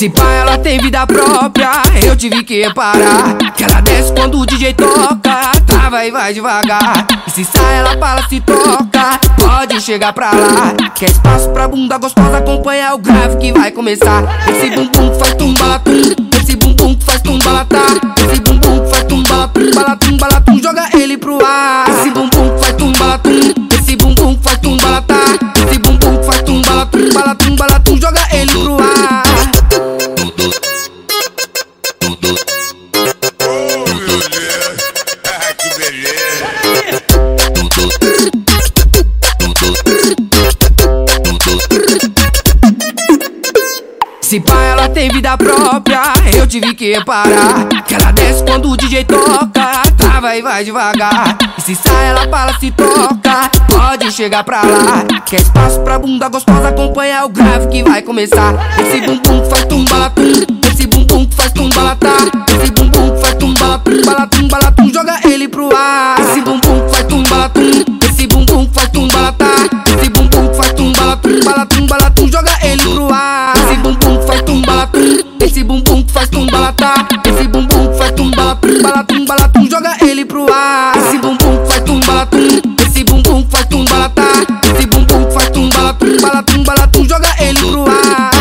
Se pá, ela tem vida própria, eu tive que reparar. Que ela desce quando o DJ toca, trava e vai devagar. E se sai, ela fala, se toca, pode chegar pra lá. Quer espaço pra bunda gostosa, acompanha o grave que vai começar. Esse bumbum faz tumbalatum, esse bumbum faz tumbalatá. Esse bumbum faz tumbalatum, balatum, balatum, joga ele pro ar. Esse bumbum Se pá, ela tem vida própria, eu tive que reparar. Que ela desce quando o DJ toca, trava e vai devagar. E se sai, ela fala, se toca, pode chegar pra lá. Quer espaço pra bunda gostosa, acompanha o grave que vai começar. Esse bumbum faz tumbalatum, esse bumbum faz tumbalatá. Esse bumbum faz tumbalatum, balatum, balatum, joga ele pro ar. Esse bumbum faz tumbalatum, esse bumbum faz tumbalatá. Esse tumbalata. Esse bumbum faz tumba, balatum, balatum. Joga ele pro ar. Esse bumbum faz tumba. Esse bumbum faz tumbalata. Esse bumbum faz tumbala. Tá. Joga ele pro ar.